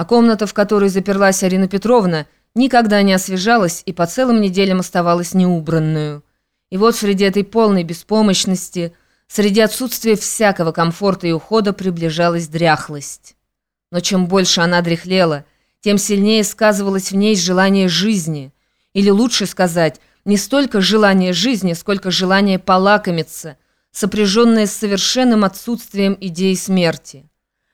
А комната, в которой заперлась Арина Петровна, никогда не освежалась и по целым неделям оставалась неубранную. И вот среди этой полной беспомощности, среди отсутствия всякого комфорта и ухода приближалась дряхлость. Но чем больше она дряхлела, тем сильнее сказывалось в ней желание жизни, или лучше сказать, не столько желание жизни, сколько желание полакомиться, сопряженное с совершенным отсутствием идеи смерти.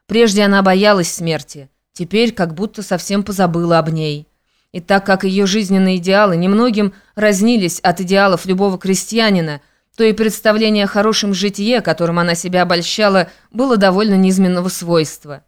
Прежде она боялась смерти, теперь как будто совсем позабыла об ней. И так как ее жизненные идеалы немногим разнились от идеалов любого крестьянина, то и представление о хорошем житие, которым она себя обольщала, было довольно низменного свойства.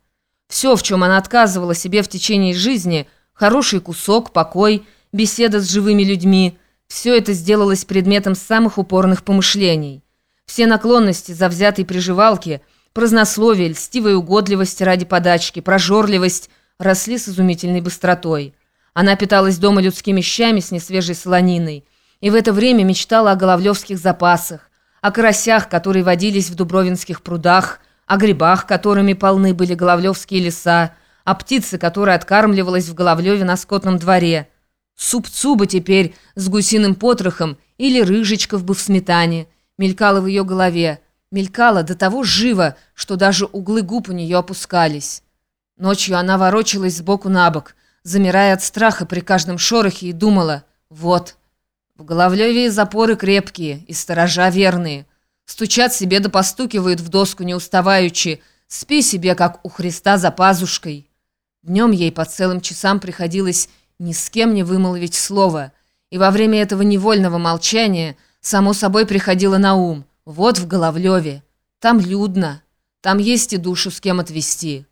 Все, в чем она отказывала себе в течение жизни, хороший кусок, покой, беседа с живыми людьми, все это сделалось предметом самых упорных помышлений. Все наклонности завзятой приживалки, празднословие, льстивая угодливость ради подачки, прожорливость росли с изумительной быстротой. Она питалась дома людскими щами с несвежей солониной и в это время мечтала о головлевских запасах, о карасях, которые водились в дубровинских прудах, о грибах, которыми полны были головлевские леса, о птице, которая откармливалась в Головлеве на скотном дворе. Суп цуба теперь с гусиным потрохом или рыжечков бы в сметане – мелькало в ее голове, мелькало до того живо, что даже углы губ у нее опускались. Ночью она ворочалась сбоку на бок, замирая от страха при каждом шорохе и думала, вот, в Головлеве запоры крепкие и сторожа верные, стучат себе да постукивают в доску не уставаючи, спи себе, как у Христа за пазушкой. Днем ей по целым часам приходилось ни с кем не вымолвить слова, и во время этого невольного молчания – само собой приходило на ум. Вот в Головлеве. Там людно. Там есть и душу с кем отвезти.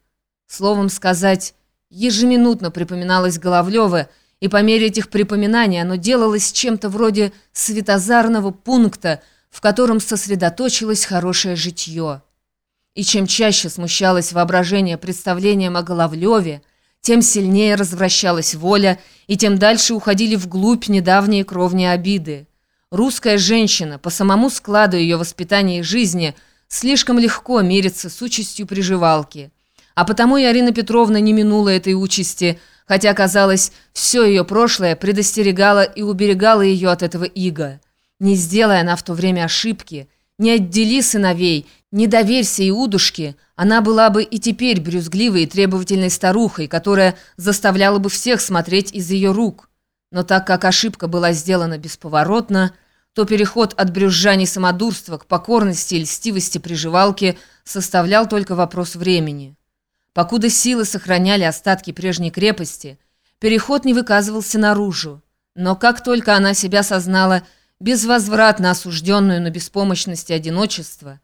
Словом сказать, ежеминутно припоминалось Головлева, и по мере этих припоминаний оно делалось чем-то вроде светозарного пункта, в котором сосредоточилось хорошее житье. И чем чаще смущалось воображение представлением о Головлеве, тем сильнее развращалась воля, и тем дальше уходили вглубь недавние кровные обиды. Русская женщина, по самому складу ее воспитания и жизни, слишком легко мирится с участью приживалки. А потому и Арина Петровна не минула этой участи, хотя, казалось, все ее прошлое предостерегало и уберегало ее от этого ига. Не сделая она в то время ошибки, не отдели сыновей, не доверься Иудушке, она была бы и теперь брюзгливой и требовательной старухой, которая заставляла бы всех смотреть из ее рук. Но так как ошибка была сделана бесповоротно, то переход от брюзжаний самодурства к покорности и льстивости приживалки составлял только вопрос времени. Покуда силы сохраняли остатки прежней крепости, переход не выказывался наружу. Но как только она себя сознала безвозвратно осужденную на беспомощность и одиночество,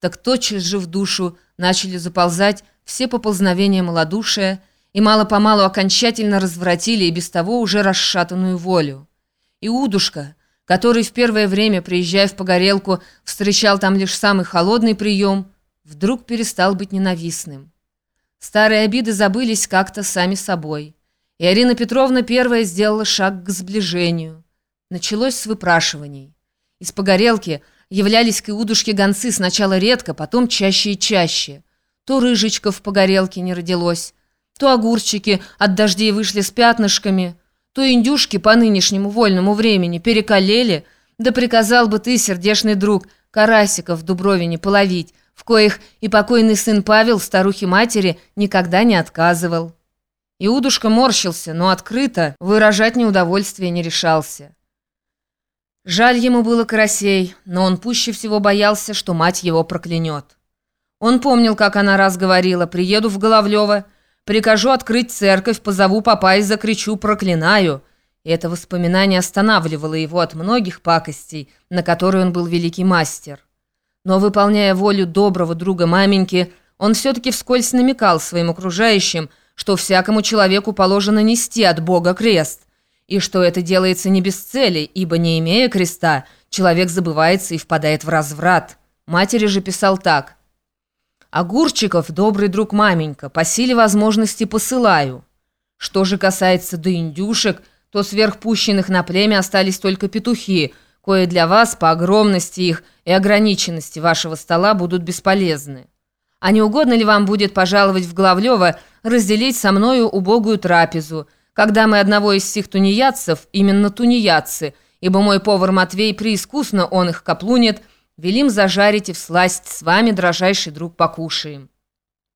так тотчас же в душу начали заползать все поползновения малодушия, и мало-помалу окончательно развратили и без того уже расшатанную волю. И Удушка, который в первое время, приезжая в Погорелку, встречал там лишь самый холодный прием, вдруг перестал быть ненавистным. Старые обиды забылись как-то сами собой. И Арина Петровна первая сделала шаг к сближению. Началось с выпрашиваний. Из Погорелки являлись к Иудушке гонцы сначала редко, потом чаще и чаще. То Рыжечка в Погорелке не родилось, то огурчики от дождей вышли с пятнышками, то индюшки по нынешнему вольному времени перекалели, да приказал бы ты, сердешный друг, карасиков в Дубровине половить, в коих и покойный сын Павел старухе-матери никогда не отказывал. Иудушка морщился, но открыто выражать неудовольствие не решался. Жаль ему было карасей, но он пуще всего боялся, что мать его проклянет. Он помнил, как она раз говорила «приеду в Головлево», Прикажу открыть церковь, позову папа и закричу «проклинаю». И это воспоминание останавливало его от многих пакостей, на которые он был великий мастер. Но, выполняя волю доброго друга маменьки, он все-таки вскользь намекал своим окружающим, что всякому человеку положено нести от Бога крест, и что это делается не без цели, ибо, не имея креста, человек забывается и впадает в разврат. Матери же писал так – Огурчиков, добрый друг маменька, по силе возможности посылаю. Что же касается до индюшек, то сверхпущенных на племя остались только петухи, кое для вас по огромности их и ограниченности вашего стола будут бесполезны. А не угодно ли вам будет пожаловать в Главлево разделить со мною убогую трапезу, когда мы одного из сих тунеядцев, именно тунеядцы, ибо мой повар Матвей преискусно он их каплунет, велим зажарить и всласть с вами, дрожайший друг, покушаем».